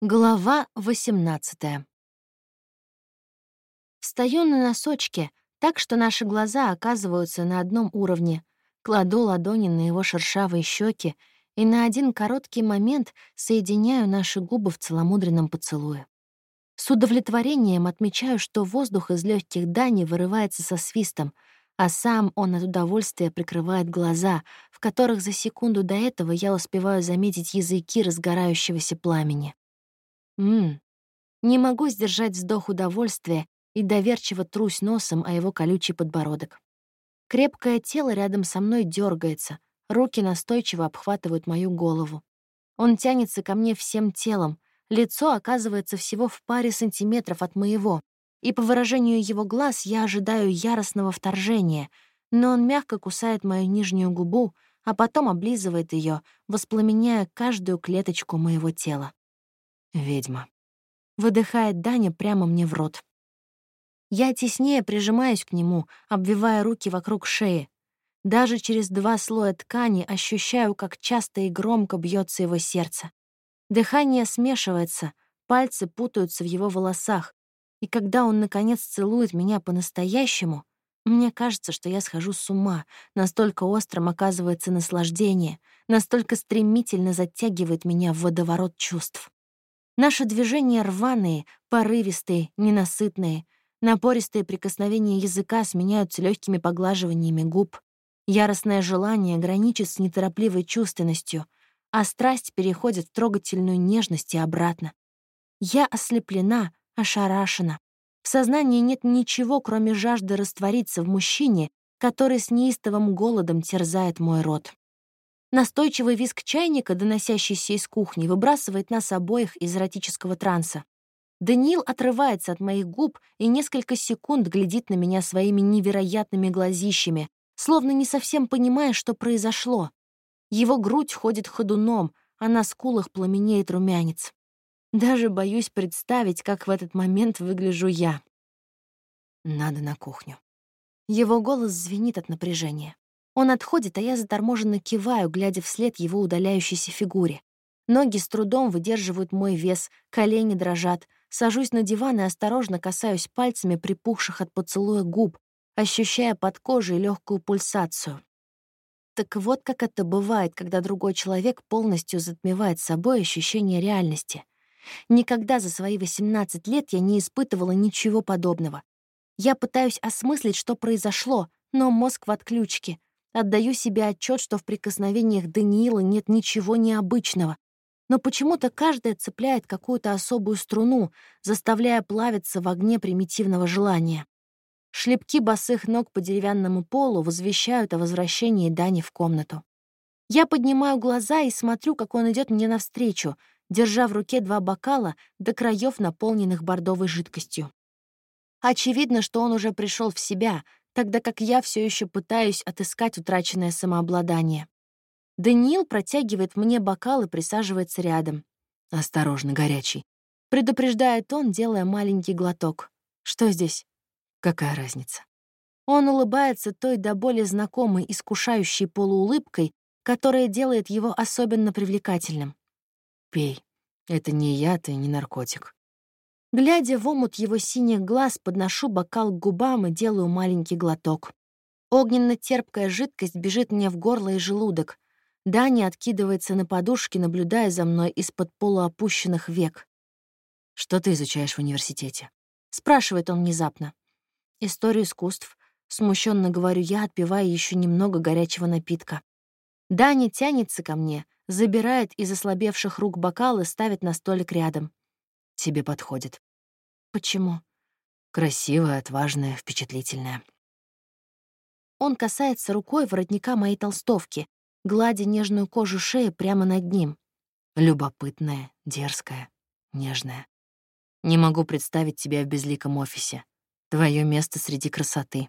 Глава 18 Встаю на носочки, так что наши глаза оказываются на одном уровне, кладу ладони на его шершавые щеки и на один короткий момент соединяю наши губы в целомудренном поцелуе. С удовлетворением отмечаю, что воздух из легких Дани вырывается со свистом, а сам он от удовольствия прикрывает глаза, в которых за секунду до этого я успеваю заметить языки разгорающегося пламени. Ммм, не могу сдержать вздох удовольствия и доверчиво трусь носом о его колючий подбородок. Крепкое тело рядом со мной дергается, руки настойчиво обхватывают мою голову. Он тянется ко мне всем телом, лицо оказывается всего в паре сантиметров от моего, и по выражению его глаз я ожидаю яростного вторжения, но он мягко кусает мою нижнюю губу, а потом облизывает ее, воспламеняя каждую клеточку моего тела. Ведьма. Выдыхает Даня прямо мне в рот. Я теснее прижимаюсь к нему, обвивая руки вокруг шеи. Даже через два слоя ткани ощущаю, как часто и громко бьется его сердце. Дыхание смешивается, пальцы путаются в его волосах, и когда он, наконец, целует меня по-настоящему, мне кажется, что я схожу с ума, настолько острым оказывается наслаждение, настолько стремительно затягивает меня в водоворот чувств. Наши движения рваные, порывистые, ненасытные. Напористые прикосновения языка сменяются легкими поглаживаниями губ. Яростное желание граничит с неторопливой чувственностью, а страсть переходит в трогательную нежность и обратно. Я ослеплена, ошарашена. В сознании нет ничего, кроме жажды раствориться в мужчине, который с неистовым голодом терзает мой рот. Настойчивый визг чайника, доносящийся из кухни, выбрасывает нас обоих из эротического транса. Даниил отрывается от моих губ и несколько секунд глядит на меня своими невероятными глазищами, словно не совсем понимая, что произошло. Его грудь ходит ходуном, а на скулах пламенеет румянец. Даже боюсь представить, как в этот момент выгляжу я. Надо на кухню. Его голос звенит от напряжения. Он отходит, а я заторможенно киваю, глядя вслед его удаляющейся фигуре. Ноги с трудом выдерживают мой вес, колени дрожат. Сажусь на диван и осторожно касаюсь пальцами припухших от поцелуя губ, ощущая под кожей легкую пульсацию. Так вот как это бывает, когда другой человек полностью затмевает собой ощущение реальности. Никогда за свои 18 лет я не испытывала ничего подобного. Я пытаюсь осмыслить, что произошло, но мозг в отключке. Отдаю себе отчет, что в прикосновениях Даниила нет ничего необычного. Но почему-то каждая цепляет какую-то особую струну, заставляя плавиться в огне примитивного желания. Шлепки босых ног по деревянному полу возвещают о возвращении Дани в комнату. Я поднимаю глаза и смотрю, как он идет мне навстречу, держа в руке два бокала до краев, наполненных бордовой жидкостью. Очевидно, что он уже пришел в себя, тогда как я все еще пытаюсь отыскать утраченное самообладание. Даниил протягивает мне бокал и присаживается рядом. «Осторожно, горячий», — предупреждает он, делая маленький глоток. «Что здесь?» «Какая разница?» Он улыбается той до боли знакомой, искушающей полуулыбкой, которая делает его особенно привлекательным. Пей. Это не яд и не наркотик. Глядя в омут его синих глаз, подношу бокал к губам и делаю маленький глоток. Огненно-терпкая жидкость бежит мне в горло и желудок. Даня откидывается на подушке, наблюдая за мной из-под полуопущенных век. «Что ты изучаешь в университете?» — спрашивает он внезапно. «Историю искусств», — смущенно говорю я, отпивая еще немного горячего напитка. Даня тянется ко мне — забирает из ослабевших рук бокал и ставит на столик рядом. Тебе подходит. Почему? Красивая, отважная, впечатлительная. Он касается рукой воротника моей толстовки, гладя нежную кожу шеи прямо над ним. Любопытная, дерзкая, нежная. Не могу представить тебя в безликом офисе. Твое место среди красоты.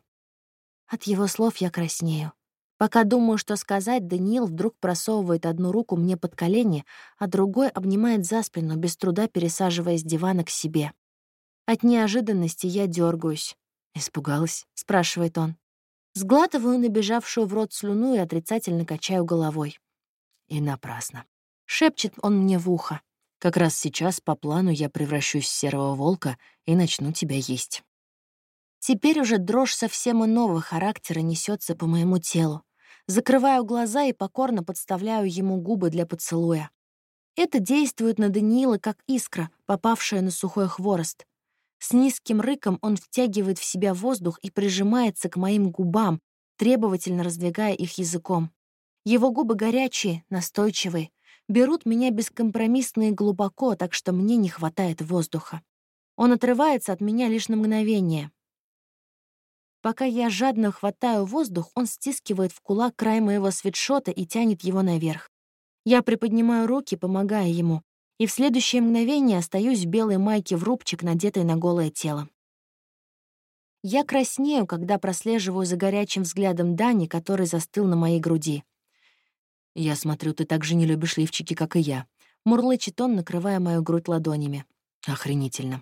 От его слов я краснею. Пока думаю, что сказать, Даниил вдруг просовывает одну руку мне под колени, а другой обнимает за спину, без труда пересаживая с дивана к себе. От неожиданности я дергаюсь. «Испугалась?» — спрашивает он. Сглатываю набежавшую в рот слюну и отрицательно качаю головой. И напрасно. Шепчет он мне в ухо. Как раз сейчас по плану я превращусь в серого волка и начну тебя есть. Теперь уже дрожь совсем иного характера несется по моему телу. Закрываю глаза и покорно подставляю ему губы для поцелуя. Это действует на Даниила как искра, попавшая на сухой хворост. С низким рыком он втягивает в себя воздух и прижимается к моим губам, требовательно раздвигая их языком. Его губы горячие, настойчивые, берут меня бескомпромиссно и глубоко, так что мне не хватает воздуха. Он отрывается от меня лишь на мгновение. Пока я жадно хватаю воздух, он стискивает в кулак край моего свитшота и тянет его наверх. Я приподнимаю руки, помогая ему, и в следующее мгновение остаюсь в белой майке в рубчик, надетой на голое тело. Я краснею, когда прослеживаю за горячим взглядом Дани, который застыл на моей груди. «Я смотрю, ты так же не любишь лифчики, как и я», — мурлычет он, накрывая мою грудь ладонями. «Охренительно».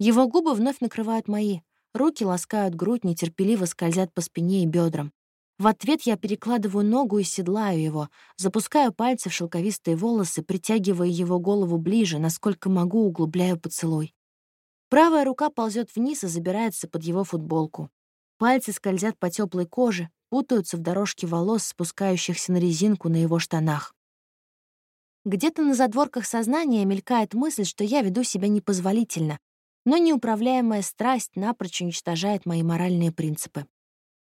Его губы вновь накрывают мои. Руки ласкают грудь, нетерпеливо скользят по спине и бедрам. В ответ я перекладываю ногу и седлаю его, запускаю пальцы в шелковистые волосы, притягивая его голову ближе, насколько могу, углубляю поцелуй. Правая рука ползет вниз и забирается под его футболку. Пальцы скользят по теплой коже, путаются в дорожке волос, спускающихся на резинку на его штанах. Где-то на задворках сознания мелькает мысль, что я веду себя непозволительно, но неуправляемая страсть напрочь уничтожает мои моральные принципы.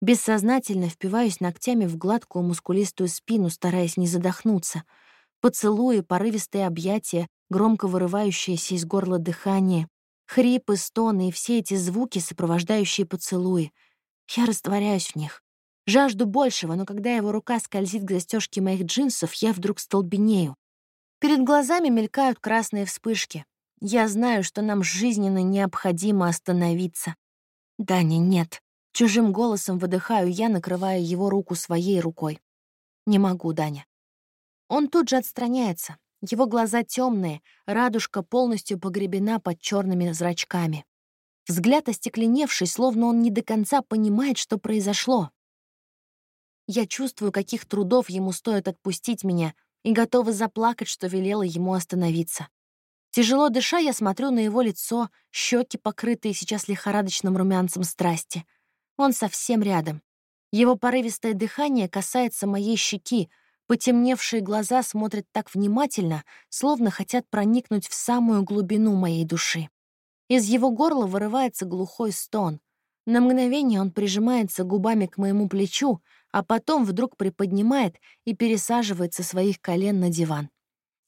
Бессознательно впиваюсь ногтями в гладкую мускулистую спину, стараясь не задохнуться. Поцелуи, порывистые объятия, громко вырывающееся из горла дыхание, хрипы, стоны и все эти звуки, сопровождающие поцелуи. Я растворяюсь в них. Жажду большего, но когда его рука скользит к застежке моих джинсов, я вдруг столбенею. Перед глазами мелькают красные вспышки. Я знаю, что нам жизненно необходимо остановиться. Даня, нет. Чужим голосом выдыхаю я, накрывая его руку своей рукой. Не могу, Даня. Он тут же отстраняется. Его глаза темные, радужка полностью погребена под черными зрачками. Взгляд остекленевший, словно он не до конца понимает, что произошло. Я чувствую, каких трудов ему стоит отпустить меня, и готова заплакать, что велела ему остановиться. Тяжело дыша, я смотрю на его лицо, щеки, покрытые сейчас лихорадочным румянцем страсти — он совсем рядом. Его порывистое дыхание касается моей щеки, потемневшие глаза смотрят так внимательно, словно хотят проникнуть в самую глубину моей души. Из его горла вырывается глухой стон. На мгновение он прижимается губами к моему плечу, а потом вдруг приподнимает и пересаживает со своих колен на диван.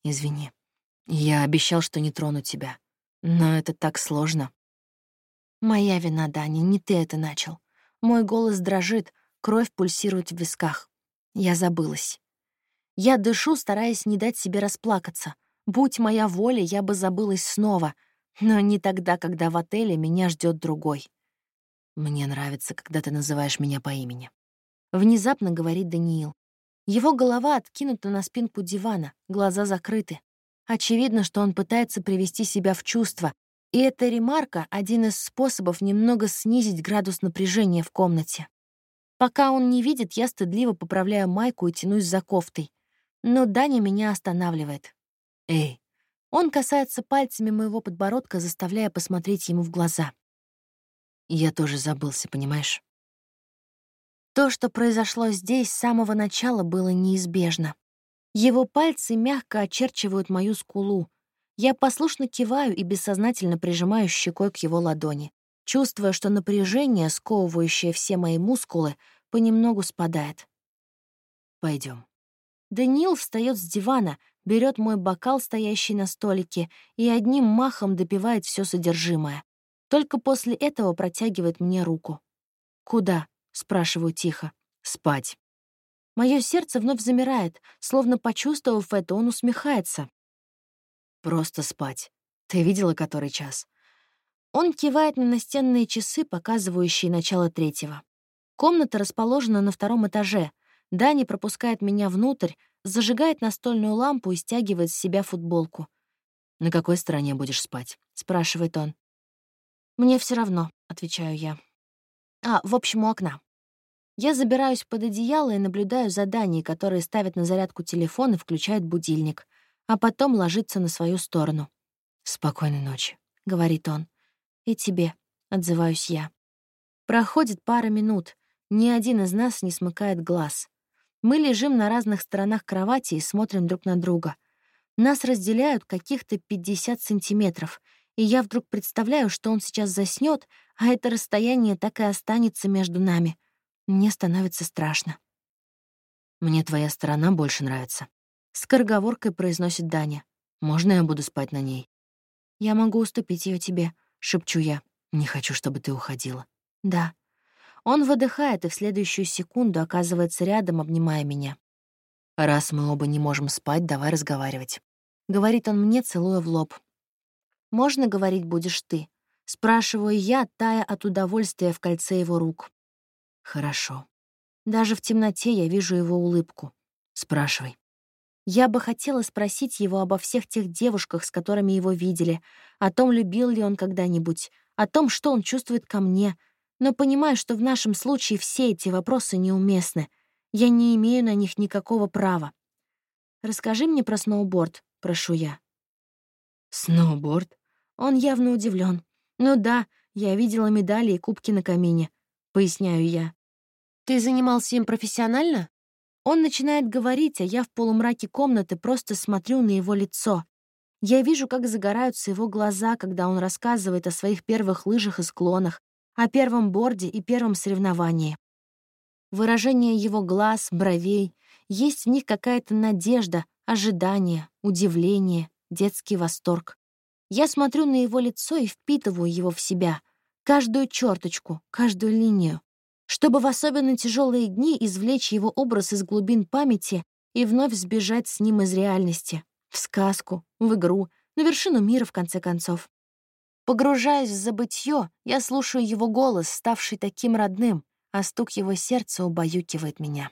«Извини. Я обещал, что не трону тебя. Но это так сложно». «Моя вина, Дани, не ты это начал. Мой голос дрожит, кровь пульсирует в висках. Я забылась. Я дышу, стараясь не дать себе расплакаться. Будь моя воля, я бы забылась снова, но не тогда, когда в отеле меня ждет другой. «Мне нравится, когда ты называешь меня по имени», — внезапно говорит Даниил. Его голова откинута на спинку дивана, глаза закрыты. Очевидно, что он пытается привести себя в чувство, и эта ремарка — один из способов немного снизить градус напряжения в комнате. Пока он не видит, я стыдливо поправляю майку и тянусь за кофтой. Но Даня меня останавливает. «Эй!» Он касается пальцами моего подбородка, заставляя посмотреть ему в глаза. «Я тоже забылся, понимаешь?» То, что произошло здесь, с самого начала было неизбежно. Его пальцы мягко очерчивают мою скулу, я послушно киваю и бессознательно прижимаю щекой к его ладони, чувствуя, что напряжение, сковывающее все мои мускулы, понемногу спадает. Пойдем. Даниил встает с дивана, берет мой бокал, стоящий на столике, и одним махом допивает все содержимое. Только после этого протягивает мне руку. «Куда?» — спрашиваю тихо. «Спать». Мое сердце вновь замирает, словно почувствовав это, он усмехается. Просто спать. Ты видела, который час? Он кивает на настенные часы, показывающие начало третьего. Комната расположена на втором этаже. Дани пропускает меня внутрь, зажигает настольную лампу и стягивает с себя футболку. «На какой стороне будешь спать?» — спрашивает он. «Мне все равно», — отвечаю я. «А, в общем, у окна». Я забираюсь под одеяло и наблюдаю за Даней, который ставит на зарядку телефон и включает будильник. а потом ложится на свою сторону. «Спокойной ночи», — говорит он. «И тебе», — отзываюсь я. Проходит пара минут, ни один из нас не смыкает глаз. Мы лежим на разных сторонах кровати и смотрим друг на друга. Нас разделяют каких-то 50 сантиметров, и я вдруг представляю, что он сейчас заснет, а это расстояние так и останется между нами. Мне становится страшно. «Мне твоя сторона больше нравится», — скороговоркой произносит Даня. «Можно я буду спать на ней?» «Я могу уступить ее тебе», — шепчу я. «Не хочу, чтобы ты уходила». «Да». Он выдыхает и в следующую секунду оказывается рядом, обнимая меня. «Раз мы оба не можем спать, давай разговаривать», — говорит он мне, целуя в лоб. «Можно говорить будешь ты?» — спрашиваю я, тая от удовольствия в кольце его рук. «Хорошо». Даже в темноте я вижу его улыбку. «Спрашивай». Я бы хотела спросить его обо всех тех девушках, с которыми его видели, о том, любил ли он когда-нибудь, о том, что он чувствует ко мне, но понимаю, что в нашем случае все эти вопросы неуместны. Я не имею на них никакого права. «Расскажи мне про сноуборд», — прошу я. «Сноуборд?» Он явно удивлен. «Ну да, я видела медали и кубки на камине», — поясняю я. «Ты занимался им профессионально?» Он начинает говорить, а я в полумраке комнаты просто смотрю на его лицо. Я вижу, как загораются его глаза, когда он рассказывает о своих первых лыжах и склонах, о первом борде и первом соревновании. Выражение его глаз, бровей, есть в них какая-то надежда, ожидание, удивление, детский восторг. Я смотрю на его лицо и впитываю его в себя, каждую черточку, каждую линию, чтобы в особенно тяжелые дни извлечь его образ из глубин памяти и вновь сбежать с ним из реальности, в сказку, в игру, на вершину мира, в конце концов. Погружаясь в забытье, я слушаю его голос, ставший таким родным, а стук его сердца убаюкивает меня.